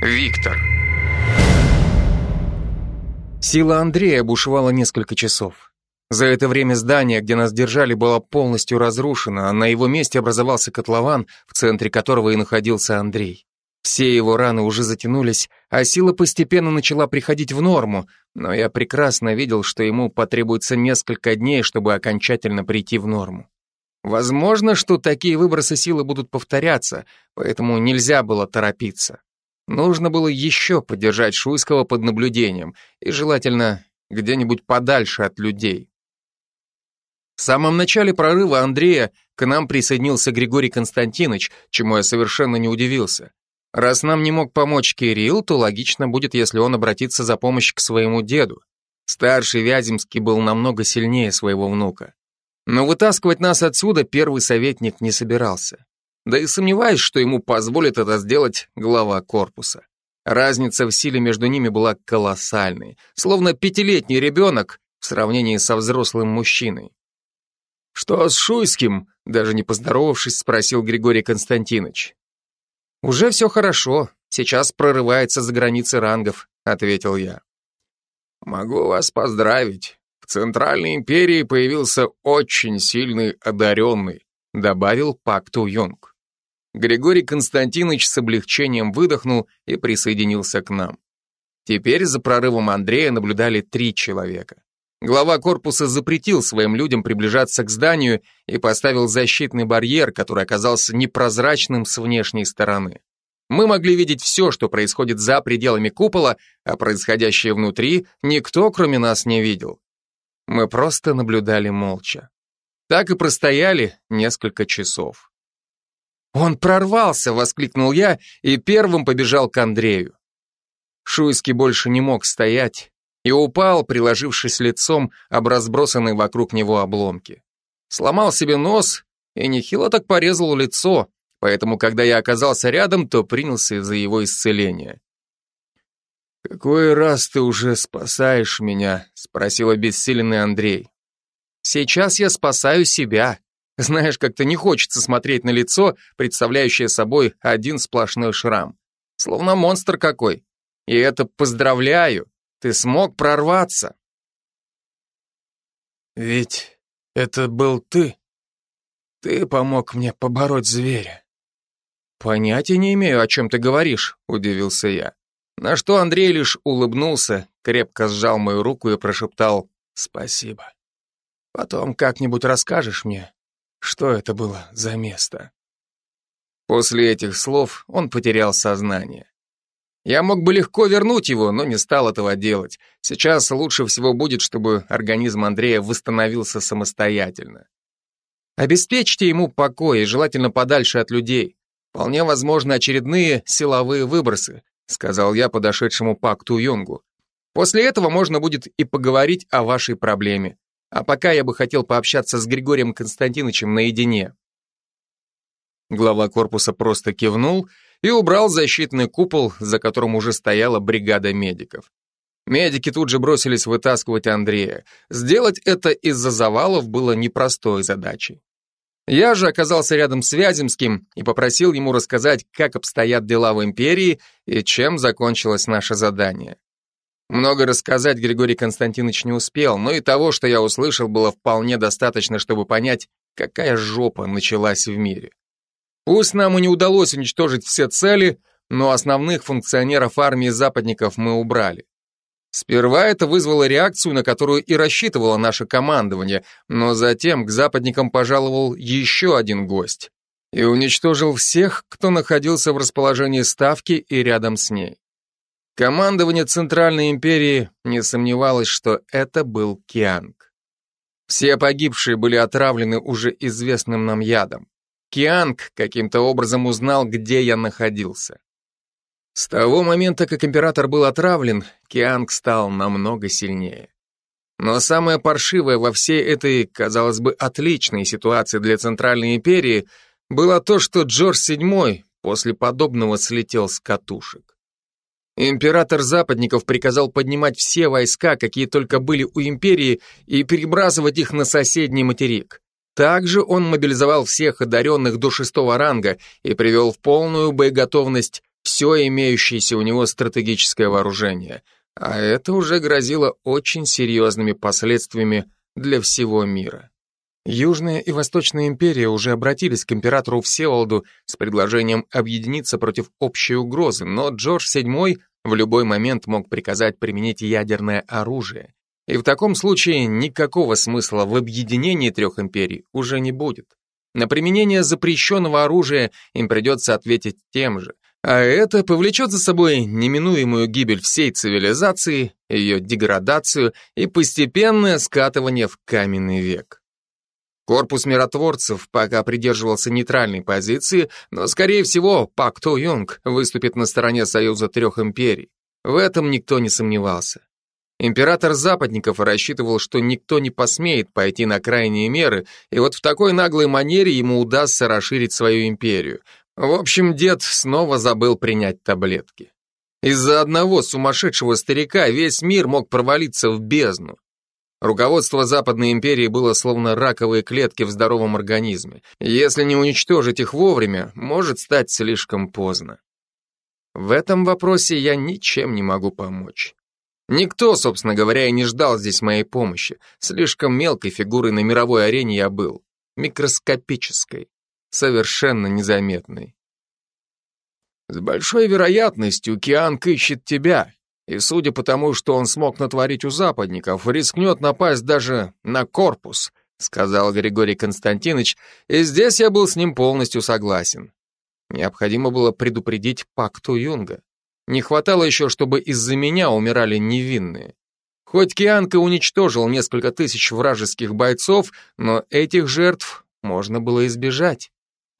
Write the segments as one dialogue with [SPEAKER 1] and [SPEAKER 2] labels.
[SPEAKER 1] Виктор.
[SPEAKER 2] Сила Андрея бушевала несколько часов. За это время здание, где нас держали, было полностью разрушено, а на его месте образовался котлован, в центре которого и находился Андрей. Все его раны уже затянулись, а сила постепенно начала приходить в норму, но я прекрасно видел, что ему потребуется несколько дней, чтобы окончательно прийти в норму. Возможно, что такие выбросы силы будут повторяться, поэтому нельзя было торопиться. Нужно было еще поддержать Шуйского под наблюдением, и желательно где-нибудь подальше от людей. В самом начале прорыва Андрея к нам присоединился Григорий Константинович, чему я совершенно не удивился. Раз нам не мог помочь Кирилл, то логично будет, если он обратится за помощью к своему деду. Старший Вяземский был намного сильнее своего внука. Но вытаскивать нас отсюда первый советник не собирался. Да и сомневаюсь, что ему позволит это сделать глава корпуса. Разница в силе между ними была колоссальной, словно пятилетний ребенок в сравнении со взрослым мужчиной. «Что с Шуйским?» Даже не поздоровавшись, спросил Григорий Константинович. «Уже все хорошо. Сейчас прорывается за границы рангов», — ответил я.
[SPEAKER 3] «Могу вас поздравить. В Центральной империи появился очень сильный одаренный», — добавил Пакту Юнг.
[SPEAKER 2] Григорий Константинович с облегчением выдохнул и присоединился к нам. Теперь за прорывом Андрея наблюдали три человека. Глава корпуса запретил своим людям приближаться к зданию и поставил защитный барьер, который оказался непрозрачным с внешней стороны. Мы могли видеть все, что происходит за пределами купола, а происходящее внутри никто, кроме нас, не видел. Мы просто наблюдали молча. Так и простояли несколько часов. «Он прорвался!» — воскликнул я и первым побежал к Андрею. Шуйский больше не мог стоять, и упал, приложившись лицом об разбросанные вокруг него обломки. Сломал себе нос и нехило так порезал лицо, поэтому, когда я оказался рядом, то принялся за его исцеление.
[SPEAKER 3] «Какой раз ты уже спасаешь меня?» — спросил обессиленный Андрей.
[SPEAKER 2] «Сейчас я спасаю себя. Знаешь, как-то не хочется смотреть на лицо, представляющее собой один сплошной шрам. Словно монстр какой. И это поздравляю. Ты смог прорваться.
[SPEAKER 3] Ведь это был ты. Ты помог мне побороть зверя.
[SPEAKER 2] Понятия не имею, о чем ты говоришь, удивился я. На что Андрей лишь улыбнулся, крепко сжал мою руку и прошептал «Спасибо. Потом как-нибудь расскажешь мне, что это было за место». После этих слов он потерял сознание. Я мог бы легко вернуть его, но не стал этого делать. Сейчас лучше всего будет, чтобы организм Андрея восстановился самостоятельно. Обеспечьте ему покой, желательно подальше от людей. Вполне возможно очередные силовые выбросы, сказал я подошедшему Пакту Юнгу. После этого можно будет и поговорить о вашей проблеме. А пока я бы хотел пообщаться с Григорием Константиновичем наедине. Глава корпуса просто кивнул и убрал защитный купол, за которым уже стояла бригада медиков. Медики тут же бросились вытаскивать Андрея. Сделать это из-за завалов было непростой задачей. Я же оказался рядом с Вяземским и попросил ему рассказать, как обстоят дела в империи и чем закончилось наше задание. Много рассказать Григорий Константинович не успел, но и того, что я услышал, было вполне достаточно, чтобы понять, какая жопа началась в мире. Пусть нам и не удалось уничтожить все цели, но основных функционеров армии западников мы убрали. Сперва это вызвало реакцию, на которую и рассчитывало наше командование, но затем к западникам пожаловал еще один гость и уничтожил всех, кто находился в расположении ставки и рядом с ней. Командование Центральной империи не сомневалось, что это был Кианг. Все погибшие были отравлены уже известным нам ядом. Кианг каким-то образом узнал, где я находился. С того момента, как император был отравлен, Кианг стал намного сильнее. Но самое паршивое во всей этой, казалось бы, отличной ситуации для Центральной империи было то, что Джордж VII после подобного слетел с катушек. Император западников приказал поднимать все войска, какие только были у империи, и перебрасывать их на соседний материк. Также он мобилизовал всех одаренных до шестого ранга и привел в полную боеготовность все имеющееся у него стратегическое вооружение, а это уже грозило очень серьезными последствиями для всего мира. Южная и Восточная империи уже обратились к императору Всеволоду с предложением объединиться против общей угрозы, но Джордж VII в любой момент мог приказать применить ядерное оружие. И в таком случае никакого смысла в объединении трех империй уже не будет. На применение запрещенного оружия им придется ответить тем же, а это повлечет за собой неминуемую гибель всей цивилизации, ее деградацию и постепенное скатывание в каменный век. Корпус миротворцев пока придерживался нейтральной позиции, но, скорее всего, Пак Ту Юнг выступит на стороне Союза Трех Империй. В этом никто не сомневался. Император западников рассчитывал, что никто не посмеет пойти на крайние меры, и вот в такой наглой манере ему удастся расширить свою империю. В общем, дед снова забыл принять таблетки. Из-за одного сумасшедшего старика весь мир мог провалиться в бездну. Руководство Западной империи было словно раковые клетки в здоровом организме. Если не уничтожить их вовремя, может стать слишком поздно. В этом вопросе я ничем не могу помочь. Никто, собственно говоря, и не ждал здесь моей помощи. Слишком мелкой фигурой на мировой арене я был. Микроскопической. Совершенно незаметной. С большой вероятностью Кианг ищет тебя, и судя по тому, что он смог натворить у западников, рискнет напасть даже на корпус, сказал Григорий Константинович, и здесь я был с ним полностью согласен. Необходимо было предупредить пакту Юнга. Не хватало еще, чтобы из-за меня умирали невинные. Хоть Кианка уничтожил несколько тысяч вражеских бойцов, но этих жертв можно было избежать.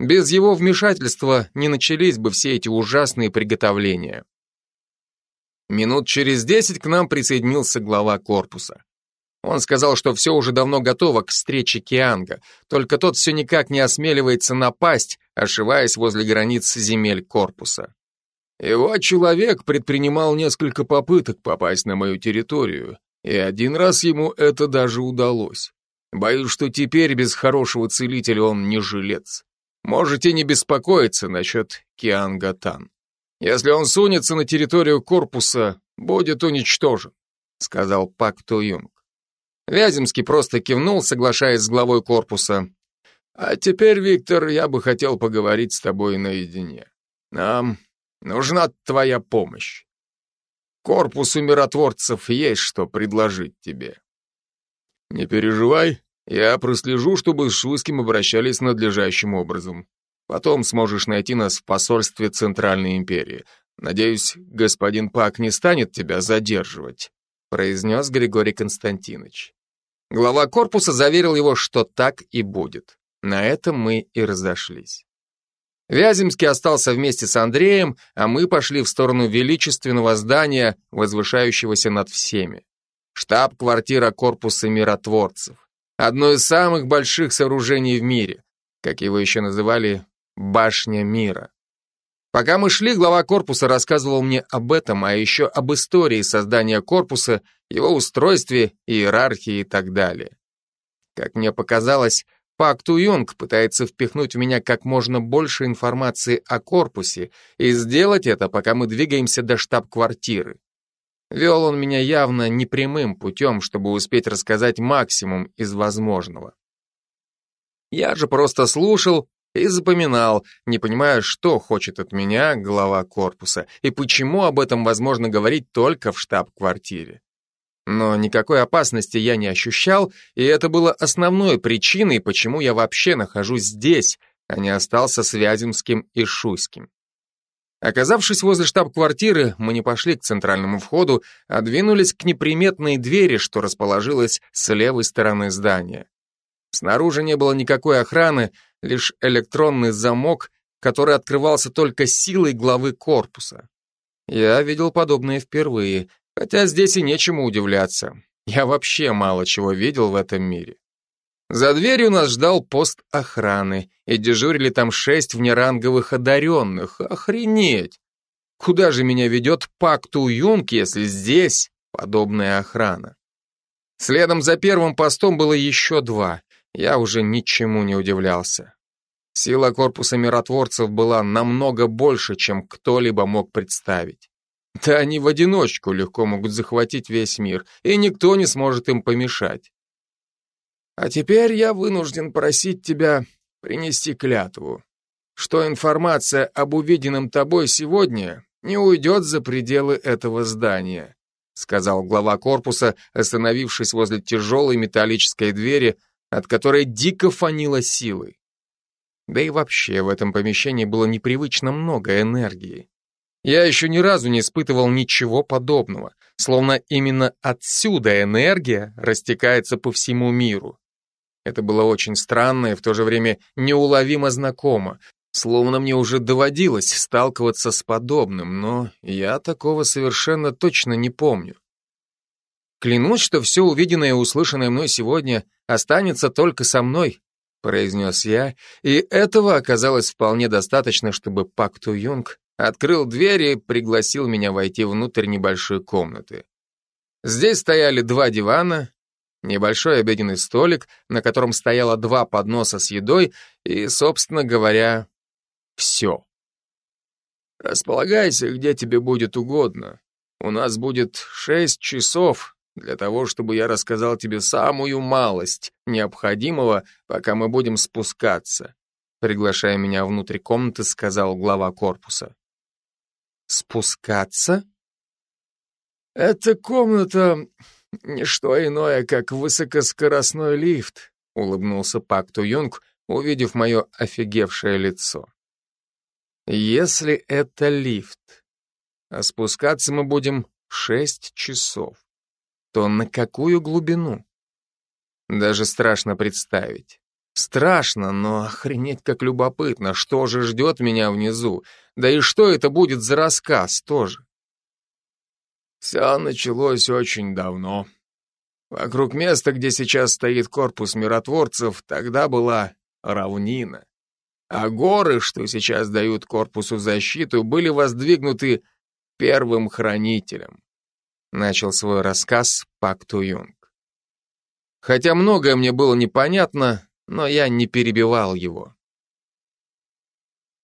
[SPEAKER 2] Без его вмешательства не начались бы все эти ужасные приготовления. Минут через десять к нам присоединился глава корпуса. Он сказал, что все уже давно готово к встрече Кианга, только тот все никак не осмеливается напасть, ошиваясь возле границ земель корпуса. Его человек предпринимал несколько попыток попасть на мою территорию, и один раз ему это даже удалось. Боюсь, что теперь без хорошего целителя он не жилец. Можете не беспокоиться насчет Кианга Тан. Если он сунется на территорию корпуса, будет уничтожен, сказал Пак Ту Юнг. Вяземский просто кивнул, соглашаясь с главой корпуса. А теперь, Виктор, я бы хотел поговорить с тобой наедине. Нам нужна твоя помощь. Корпусу миротворцев есть что предложить тебе. Не переживай, я прослежу, чтобы с Шуйским обращались надлежащим образом. Потом сможешь найти нас в посольстве Центральной империи. Надеюсь, господин Пак не станет тебя задерживать», произнес Григорий Константинович. Глава корпуса заверил его, что так и будет. На этом мы и разошлись. Вяземский остался вместе с Андреем, а мы пошли в сторону величественного здания, возвышающегося над всеми. Штаб-квартира корпуса миротворцев. Одно из самых больших сооружений в мире, как его еще называли «башня мира». Пока мы шли, глава корпуса рассказывал мне об этом, а еще об истории создания корпуса, его устройстве, иерархии и так далее. Как мне показалось, Пак Ту Юнг пытается впихнуть в меня как можно больше информации о корпусе и сделать это, пока мы двигаемся до штаб-квартиры. Вел он меня явно непрямым путем, чтобы успеть рассказать максимум из возможного. Я же просто слушал и запоминал, не понимая, что хочет от меня глава корпуса и почему об этом возможно говорить только в штаб-квартире. Но никакой опасности я не ощущал, и это было основной причиной, почему я вообще нахожусь здесь, а не остался с Вяземским и Шуйским. Оказавшись возле штаб-квартиры, мы не пошли к центральному входу, а двинулись к неприметной двери, что расположилась с левой стороны здания. Снаружи не было никакой охраны, лишь электронный замок, который открывался только силой главы корпуса. Я видел подобное впервые, хотя здесь и нечему удивляться. Я вообще мало чего видел в этом мире. За дверью нас ждал пост охраны, и дежурили там шесть внеранговых одаренных. Охренеть! Куда же меня ведет Пакту Юнг, если здесь подобная охрана? Следом за первым постом было еще два. Я уже ничему не удивлялся. Сила корпуса миротворцев была намного больше, чем кто-либо мог представить. Да они в одиночку легко могут захватить весь мир, и никто не сможет им помешать. А теперь я вынужден просить тебя принести клятву, что информация об увиденном тобой сегодня не уйдет за пределы этого здания, сказал глава корпуса, остановившись возле тяжелой металлической двери, от которой дико фанило силой. Да и вообще в этом помещении было непривычно много энергии. Я еще ни разу не испытывал ничего подобного, словно именно отсюда энергия растекается по всему миру. Это было очень странно и в то же время неуловимо знакомо, словно мне уже доводилось сталкиваться с подобным, но я такого совершенно точно не помню. Клянусь, что все увиденное и услышанное мной сегодня останется только со мной, произнес я, и этого оказалось вполне достаточно, чтобы Пак Ту Юнг открыл дверь и пригласил меня войти внутрь небольшой комнаты. Здесь стояли два дивана, небольшой обеденный столик, на котором стояло два подноса с едой и, собственно говоря, все. Располагайся, где тебе будет угодно. У нас будет шесть часов для того, чтобы я рассказал тебе самую малость необходимого, пока мы будем спускаться. Приглашая меня внутрь комнаты, сказал глава корпуса. Спускаться? Эта комната — не что иное, как высокоскоростной лифт, улыбнулся Пак Ту Юнг, увидев мое офигевшее лицо. Если это лифт, а спускаться мы будем шесть часов, то на какую глубину? Даже страшно представить. Страшно, но охренеть как любопытно, что же ждет меня внизу, да и что это будет за рассказ тоже. Все началось очень давно. Вокруг места, где сейчас стоит корпус миротворцев, тогда была равнина. А горы, что сейчас дают корпусу защиту, были воздвигнуты первым хранителем. Начал свой рассказ Пак Ту Юнг. Хотя многое мне было непонятно, но я не перебивал его.